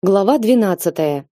Глава 12.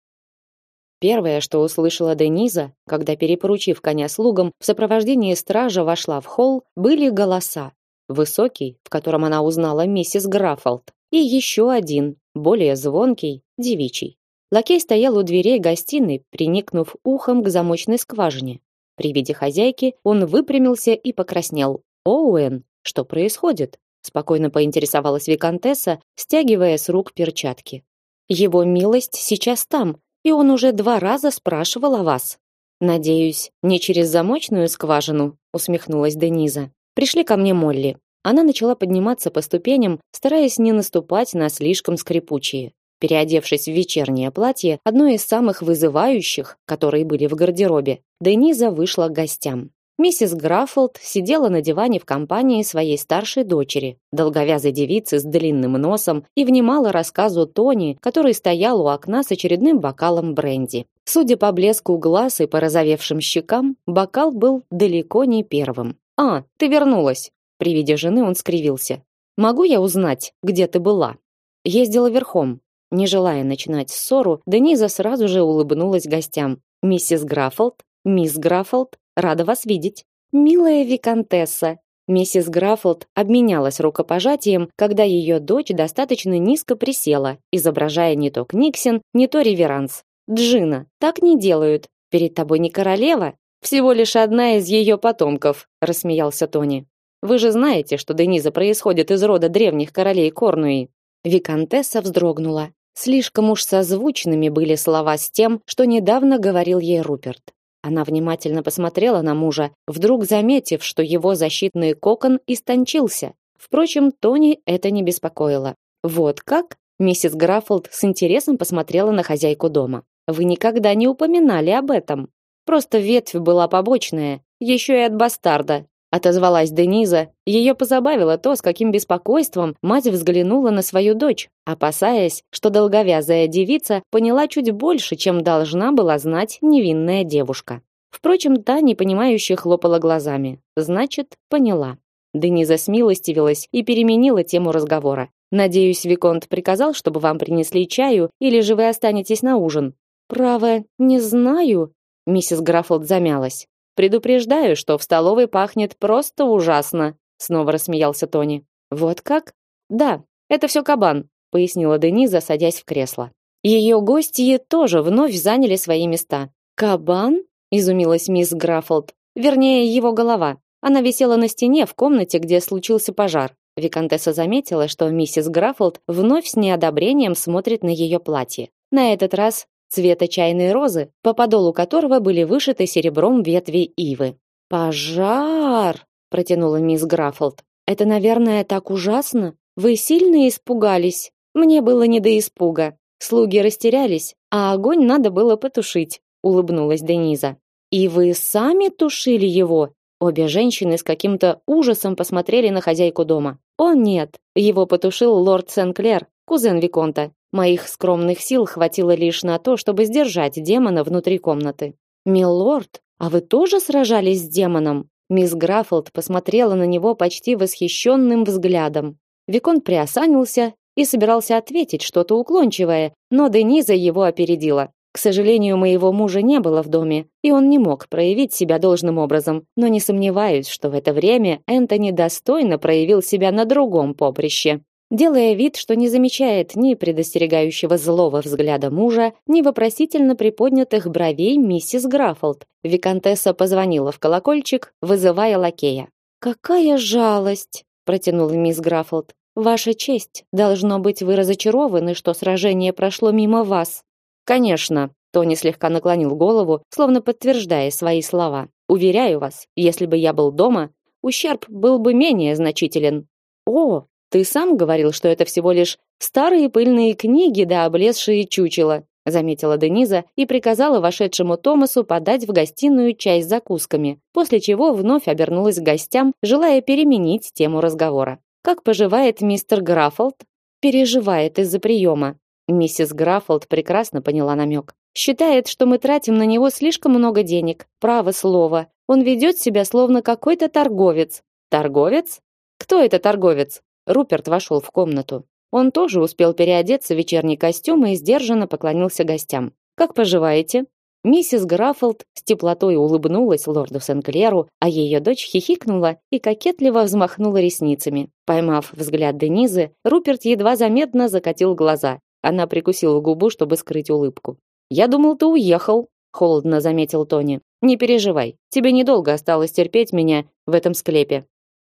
Первое, что услышала Дениза, когда перепоручив коня слугам, в сопровождении стража вошла в холл, были голоса. Высокий, в котором она узнала миссис Граффолд, и еще один, более звонкий, девичий. Лакей стоял у дверей гостиной, приникнув ухом к замочной скважине. При виде хозяйки он выпрямился и покраснел. «Оуэн, что происходит?» спокойно поинтересовалась виконтесса, стягивая с рук перчатки. Его милость сейчас там, и он уже два раза спрашивал о вас. Надеюсь, не через замочную скважину, усмехнулась Дениза. Пришли ко мне Молли. Она начала подниматься по ступеням, стараясь не наступать на слишком скрипучие. Переодевшись в вечернее платье, одно из самых вызывающих, которые были в гардеробе, Дениза вышла к гостям. Миссис Граффолд сидела на диване в компании своей старшей дочери, долговязой девицы с длинным носом, и внимала рассказу Тони, который стоял у окна с очередным бокалом бренди. Судя по блеску глаз и порозовевшим щекам, бокал был далеко не первым. «А, ты вернулась!» При виде жены он скривился. «Могу я узнать, где ты была?» Ездила верхом. Не желая начинать ссору, Дениза сразу же улыбнулась гостям. «Миссис Граффолд? Мисс Граффолд? Рада вас видеть. Милая виконтесса. Миссис Граффолд обменялась рукопожатием, когда ее дочь достаточно низко присела, изображая не то книксен, не то реверанс. Джина, так не делают. Перед тобой не королева, всего лишь одна из ее потомков, рассмеялся Тони. Вы же знаете, что Дениза происходит из рода древних королей Корнуи. Виконтесса вздрогнула. Слишком уж созвучными были слова с тем, что недавно говорил ей Руперт. Она внимательно посмотрела на мужа, вдруг заметив, что его защитный кокон истончился. Впрочем, Тони это не беспокоило. Вот как? Миссис Граффолд с интересом посмотрела на хозяйку дома. Вы никогда не упоминали об этом. Просто ветвь была побочная, еще и от бастарда, отозвалась Дениза. Ее позабавило то, с каким беспокойством мать взглянула на свою дочь, опасаясь, что долговязая девица поняла чуть больше, чем должна была знать невинная девушка. Впрочем, та непонимающе хлопала глазами. Значит, поняла. Дениза смилостивилась и переменила тему разговора. Надеюсь, виконт приказал, чтобы вам принесли чаю, или же вы останетесь на ужин. Право, не знаю. Миссис Граффолд замялась. Предупреждаю, что в столовой пахнет просто ужасно, снова рассмеялся Тони. Вот как? Да, это все кабан, пояснила Дениза, садясь в кресло. Ее гости тоже вновь заняли свои места. Кабан? изумилась мисс Граффолд. Вернее, его голова. Она висела на стене в комнате, где случился пожар. Виконтесса заметила, что миссис Граффолд вновь с неодобрением смотрит на ее платье. На этот раз цвета чайной розы, по подолу которого были вышиты серебром ветви ивы. «Пожар!» – протянула мисс Граффолд. «Это, наверное, так ужасно. Вы сильно испугались? Мне было не до испуга. Слуги растерялись, а огонь надо было потушить», – улыбнулась Дениза. «И вы сами тушили его?» Обе женщины с каким-то ужасом посмотрели на хозяйку дома. «О нет, его потушил лорд Сен-Клер, кузен Виконта. Моих скромных сил хватило лишь на то, чтобы сдержать демона внутри комнаты. Милорд, а вы тоже сражались с демоном? Мисс Граффолд посмотрела на него почти восхищенным взглядом. Викон приосанился и собирался ответить что-то уклончивое, но Дениза его опередила. К сожалению, моего мужа не было в доме, и он не мог проявить себя должным образом, но не сомневаюсь, что в это время Энтони достойно проявил себя на другом поприще. Делая вид, что не замечает ни предостерегающего злого взгляда мужа, ни вопросительно приподнятых бровей миссис Граффолд, виконтесса позвонила в колокольчик, вызывая лакея. «Какая жалость!» – протянула мисс Граффолд. «Ваша честь, должно быть, вы разочарованы, что сражение прошло мимо вас». «Конечно», – Тони слегка наклонил голову, словно подтверждая свои слова. «Уверяю вас, если бы я был дома, ущерб был бы менее значителен». «О, ты сам говорил, что это всего лишь старые пыльные книги да облезшие чучела, заметила Дениза и приказала вошедшему Томасу подать в гостиную чай с закусками, после чего вновь обернулась к гостям, желая переменить тему разговора. Как поживает мистер Граффолд? Переживает из-за приема. Миссис Граффолд прекрасно поняла намек. Считает, что мы тратим на него слишком много денег. Право слово. Он ведет себя словно какой-то торговец. Торговец? Кто это торговец? Руперт вошел в комнату. Он тоже успел переодеться в вечерний костюм и сдержанно поклонился гостям. Как поживаете? Миссис Граффолд с теплотой улыбнулась лорду Сенклеру, а ее дочь хихикнула и кокетливо взмахнула ресницами. Поймав взгляд Денизы, Руперт едва заметно закатил глаза. Она прикусила губу, чтобы скрыть улыбку. «Я думал, ты уехал», — холодно заметил Тони. «Не переживай, тебе недолго осталось терпеть меня в этом склепе».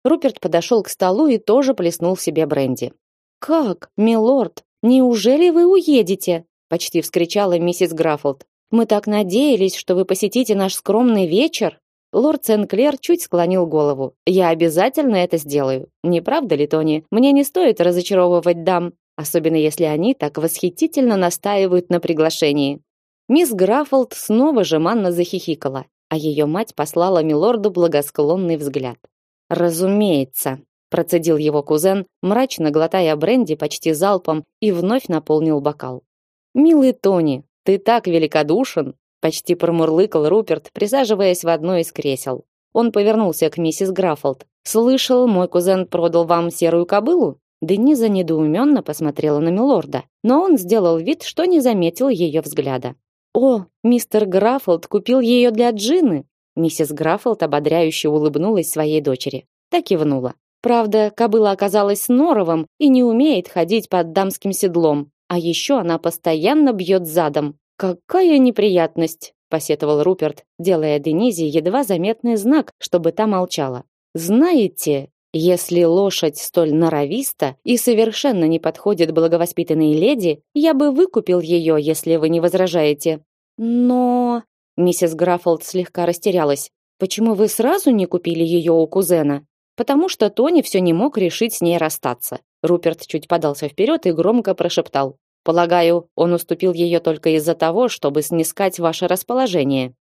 Руперт подошел к столу и тоже плеснул в себе бренди. «Как, милорд, неужели вы уедете?» почти вскричала миссис Граффолд. Мы так надеялись, что вы посетите наш скромный вечер. Лорд Сенклер чуть склонил голову. Я обязательно это сделаю. Не правда ли, Тони? Мне не стоит разочаровывать дам, особенно если они так восхитительно настаивают на приглашении. Мисс Граффолд снова же манно захихикала, а ее мать послала милорду благосклонный взгляд. Разумеется, процедил его кузен, мрачно глотая бренди почти залпом и вновь наполнил бокал. Милый Тони, ты так великодушен, почти промурлыкал Руперт, присаживаясь в одно из кресел. Он повернулся к миссис Граффолд. Слышал, мой кузен продал вам серую кобылу? Дениза недоуменно посмотрела на милорда, но он сделал вид, что не заметил ее взгляда. О, мистер Граффолд купил ее для Джины. Миссис Граффолд ободряюще улыбнулась своей дочери. Так кивнула. Правда, кобыла оказалась норовом и не умеет ходить под дамским седлом, а еще она постоянно бьет задом. Какая неприятность, посетовал Руперт, делая Денизе едва заметный знак, чтобы та молчала. Знаете, если лошадь столь норовиста и совершенно не подходит благовоспитанной леди, я бы выкупил ее, если вы не возражаете. Но миссис Граффолд слегка растерялась. Почему вы сразу не купили ее у кузена? Потому что Тони все не мог решить с ней расстаться. Руперт чуть подался вперед и громко прошептал: "Полагаю, он уступил ее только из-за того, чтобы снискать ваше расположение".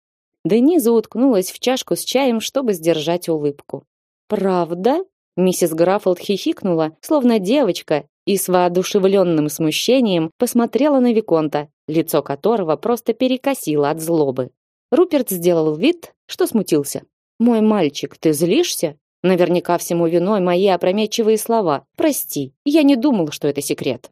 Дениза уткнулась в чашку с чаем, чтобы сдержать улыбку. "Правда?" Миссис Граффолд хихикнула, словно девочка, и с воодушевленным смущением посмотрела на виконта, лицо которого просто перекосило от злобы. Руперт сделал вид, что смутился. "Мой мальчик, ты злишься?" Наверняка всему виной мои опрометчивые слова. Прости, я не думал, что это секрет.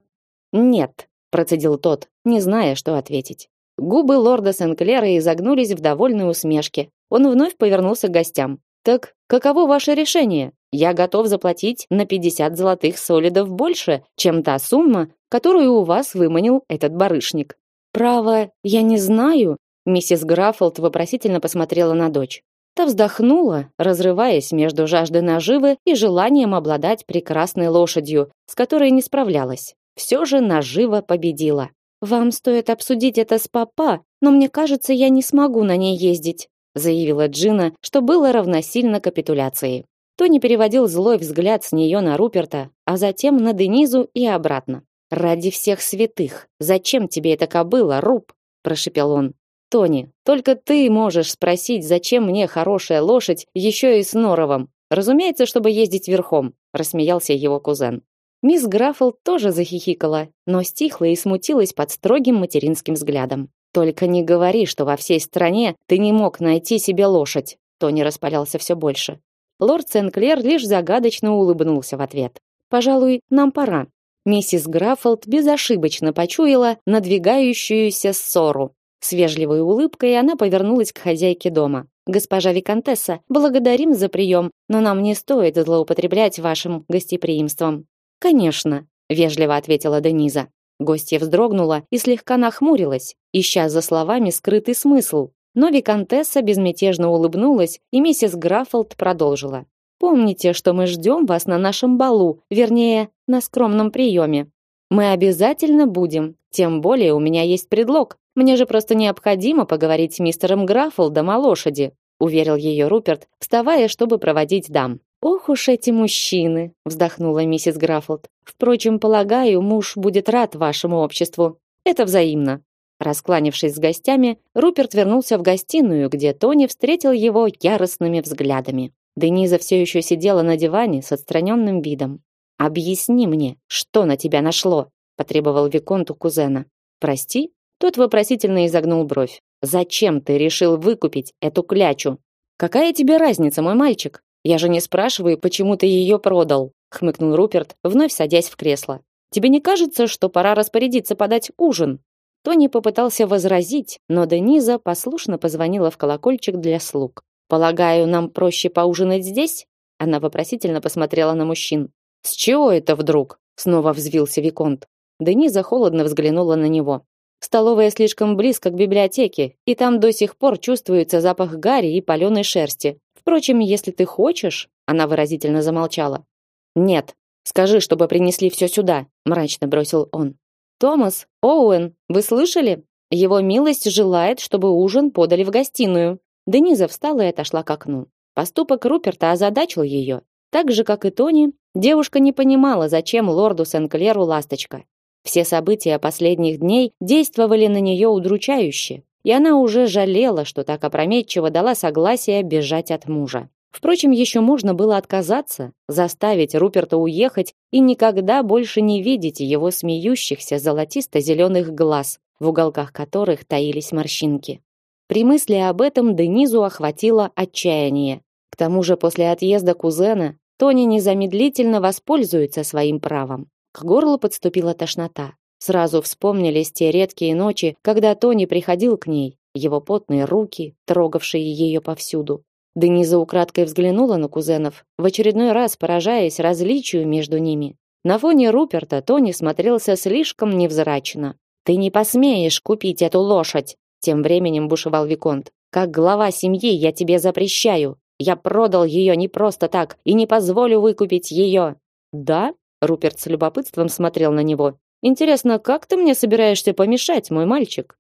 Нет, процедил тот, не зная, что ответить. Губы лорда Сенклера изогнулись в довольной усмешке. Он вновь повернулся к гостям. Так, каково ваше решение? Я готов заплатить на 50 золотых солидов больше, чем та сумма, которую у вас выманил этот барышник. Право, я не знаю, миссис Граффолд вопросительно посмотрела на дочь. Та вздохнула, разрываясь между жаждой наживы и желанием обладать прекрасной лошадью, с которой не справлялась. Все же нажива победила. Вам стоит обсудить это с папа, но мне кажется, я не смогу на ней ездить, заявила Джина, что было равносильно капитуляции. Тони переводил злой взгляд с нее на Руперта, а затем на Денизу и обратно. Ради всех святых, зачем тебе эта кобыла, Руб? прошипел он. Тони, только ты можешь спросить, зачем мне хорошая лошадь еще и с норовом. Разумеется, чтобы ездить верхом, рассмеялся его кузен. Мисс Граффл тоже захихикала, но стихла и смутилась под строгим материнским взглядом. Только не говори, что во всей стране ты не мог найти себе лошадь. Тони распалялся все больше. Лорд Сенклер лишь загадочно улыбнулся в ответ. Пожалуй, нам пора. Миссис Граффолд безошибочно почуяла надвигающуюся ссору с вежливой улыбкой она повернулась к хозяйке дома. Госпожа виконтесса, благодарим за прием, но нам не стоит злоупотреблять вашим гостеприимством. Конечно, вежливо ответила Дениза. Гостья вздрогнула и слегка нахмурилась, ища за словами скрытый смысл. Но виконтесса безмятежно улыбнулась, и миссис Граффолд продолжила: Помните, что мы ждем вас на нашем балу, вернее, на скромном приеме. Мы обязательно будем. Тем более у меня есть предлог. Мне же просто необходимо поговорить с мистером Граффолдом о лошади, уверил ее Руперт, вставая, чтобы проводить дам. Ох уж эти мужчины, вздохнула миссис Граффолд. Впрочем, полагаю, муж будет рад вашему обществу. Это взаимно. Раскланившись с гостями, Руперт вернулся в гостиную, где Тони встретил его яростными взглядами. Дениза все еще сидела на диване с отстраненным видом. Объясни мне, что на тебя нашло, потребовал виконт у кузена. Прости, тот вопросительно изогнул бровь. Зачем ты решил выкупить эту клячу? Какая тебе разница, мой мальчик? Я же не спрашиваю, почему ты ее продал, хмыкнул Руперт, вновь садясь в кресло. Тебе не кажется, что пора распорядиться подать ужин? Тони попытался возразить, но Дениза послушно позвонила в колокольчик для слуг. Полагаю, нам проще поужинать здесь? Она вопросительно посмотрела на мужчин. С чего это вдруг? Снова взвился виконт. Дениза холодно взглянула на него. Столовая слишком близко к библиотеке, и там до сих пор чувствуется запах гари и паленой шерсти. Впрочем, если ты хочешь, она выразительно замолчала. Нет, скажи, чтобы принесли все сюда, мрачно бросил он. Томас, Оуэн, вы слышали? Его милость желает, чтобы ужин подали в гостиную. Дениза встала и отошла к окну. Поступок Руперта озадачил ее. Так же, как и Тони, девушка не понимала, зачем лорду Сенклеру ласточка. Все события последних дней действовали на нее удручающе, и она уже жалела, что так опрометчиво дала согласие бежать от мужа. Впрочем, еще можно было отказаться, заставить Руперта уехать и никогда больше не видеть его смеющихся золотисто-зеленых глаз, в уголках которых таились морщинки. При мысли об этом Денизу охватило отчаяние. К тому же после отъезда кузена Тони незамедлительно воспользуется своим правом. К горлу подступила тошнота. Сразу вспомнились те редкие ночи, когда Тони приходил к ней, его потные руки, трогавшие ее повсюду. Дениза украдкой взглянула на кузенов, в очередной раз поражаясь различию между ними. На фоне Руперта Тони смотрелся слишком невзрачно. «Ты не посмеешь купить эту лошадь!» Тем временем бушевал Виконт. «Как глава семьи я тебе запрещаю. Я продал ее не просто так и не позволю выкупить ее». «Да?» Руперт с любопытством смотрел на него. Интересно, как ты мне собираешься помешать, мой мальчик?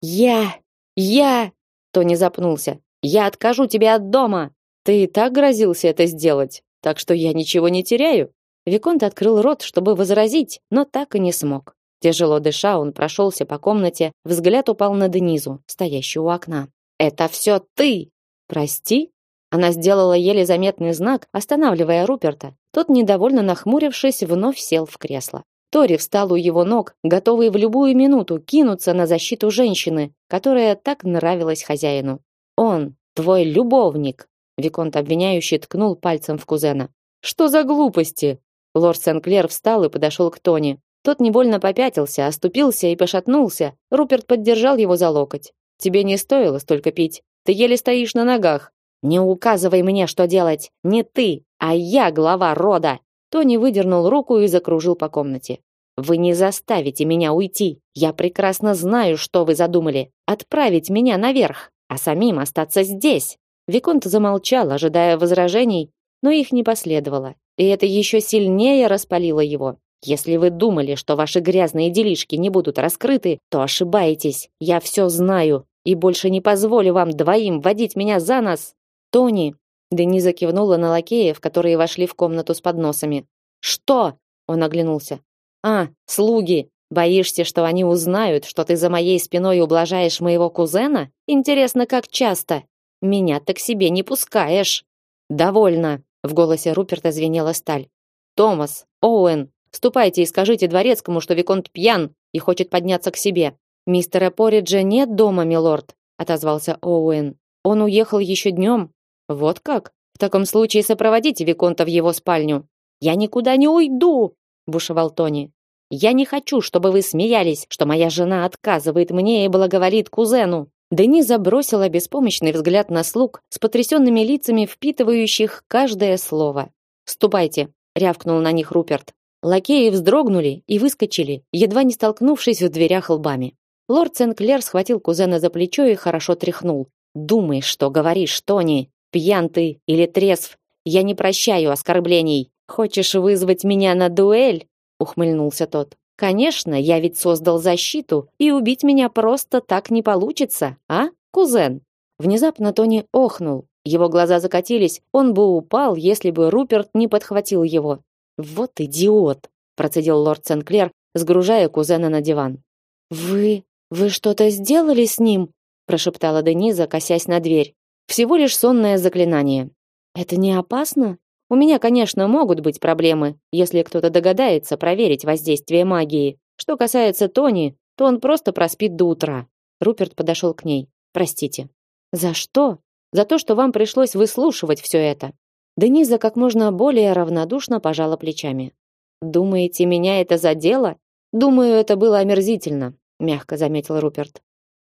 Я, я, Тони запнулся. Я откажу тебя от дома. Ты и так грозился это сделать, так что я ничего не теряю. Виконт открыл рот, чтобы возразить, но так и не смог. Тяжело дыша, он прошелся по комнате, взгляд упал на Денизу, стоящую у окна. Это все ты. Прости, она сделала еле заметный знак, останавливая Руперта. Тот, недовольно нахмурившись, вновь сел в кресло. Тори встал у его ног, готовый в любую минуту кинуться на защиту женщины, которая так нравилась хозяину. «Он, твой любовник!» Виконт обвиняющий ткнул пальцем в кузена. «Что за глупости?» Лорд Сенклер встал и подошел к Тони. Тот невольно попятился, оступился и пошатнулся. Руперт поддержал его за локоть. «Тебе не стоило столько пить. Ты еле стоишь на ногах. Не указывай мне, что делать. Не ты, а я глава рода. Тони выдернул руку и закружил по комнате. Вы не заставите меня уйти. Я прекрасно знаю, что вы задумали. Отправить меня наверх, а самим остаться здесь. Виконт замолчал, ожидая возражений, но их не последовало. И это еще сильнее распалило его. Если вы думали, что ваши грязные делишки не будут раскрыты, то ошибаетесь. Я все знаю и больше не позволю вам двоим водить меня за нос. Тони, Дениза кивнула на лакеев, которые вошли в комнату с подносами. Что? Он оглянулся. А, слуги. Боишься, что они узнают, что ты за моей спиной ублажаешь моего кузена? Интересно, как часто? Меня так себе не пускаешь. Довольно. В голосе Руперта звенела сталь. Томас, Оуэн, ступайте и скажите дворецкому, что виконт пьян и хочет подняться к себе. Мистера Пориджа нет дома, милорд, отозвался Оуэн. Он уехал еще днем, вот как? В таком случае сопроводите виконта в его спальню. Я никуда не уйду, бушевал Тони. Я не хочу, чтобы вы смеялись, что моя жена отказывает мне и благоволит кузену. Дени забросила беспомощный взгляд на слуг с потрясенными лицами, впитывающих каждое слово. "Ступайте", рявкнул на них Руперт. Лакеи вздрогнули и выскочили, едва не столкнувшись в дверях лбами. Лорд Сенклер схватил кузена за плечо и хорошо тряхнул. "Думай, что говоришь, Тони. Пьян ты или трезв, я не прощаю оскорблений. Хочешь вызвать меня на дуэль? ухмыльнулся тот. Конечно, я ведь создал защиту, и убить меня просто так не получится, а, кузен? Внезапно Тони охнул. Его глаза закатились. Он бы упал, если бы Руперт не подхватил его. Вот идиот, процедил лорд Сенклер, сгружая кузена на диван. Вы, вы что-то сделали с ним? прошептала Дениза, косясь на дверь. Всего лишь сонное заклинание. Это не опасно? У меня, конечно, могут быть проблемы, если кто-то догадается проверить воздействие магии. Что касается Тони, то он просто проспит до утра. Руперт подошел к ней. Простите. За что? За то, что вам пришлось выслушивать все это. Дениза как можно более равнодушно пожала плечами. Думаете, меня это задело? Думаю, это было омерзительно, мягко заметил Руперт.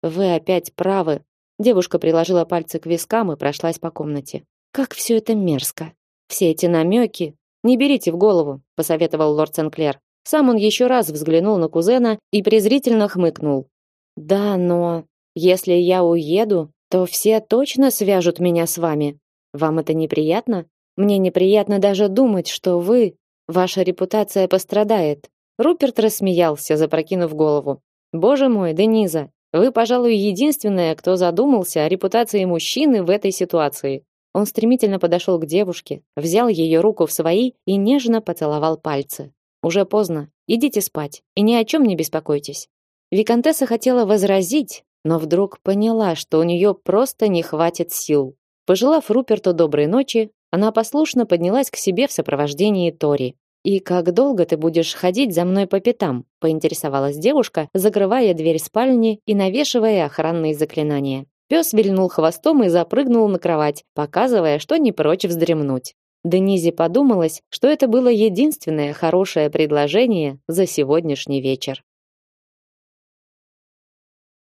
Вы опять правы. Девушка приложила пальцы к вискам и прошлась по комнате. Как все это мерзко. Все эти намеки. Не берите в голову, посоветовал лорд Сенклер. Сам он еще раз взглянул на кузена и презрительно хмыкнул. Да, но если я уеду, то все точно свяжут меня с вами. Вам это неприятно? Мне неприятно даже думать, что вы, ваша репутация пострадает. Руперт рассмеялся, запрокинув голову. Боже мой, Дениза, вы, пожалуй, единственная, кто задумался о репутации мужчины в этой ситуации. Он стремительно подошел к девушке, взял ее руку в свои и нежно поцеловал пальцы. Уже поздно. Идите спать и ни о чем не беспокойтесь. Виконтесса хотела возразить, но вдруг поняла, что у нее просто не хватит сил. Пожелав Руперту доброй ночи, она послушно поднялась к себе в сопровождении Тори. И как долго ты будешь ходить за мной по пятам? поинтересовалась девушка, закрывая дверь спальни и навешивая охранные заклинания. Пес вильнул хвостом и запрыгнул на кровать, показывая, что не прочь вздремнуть. Денизе подумалось, что это было единственное хорошее предложение за сегодняшний вечер.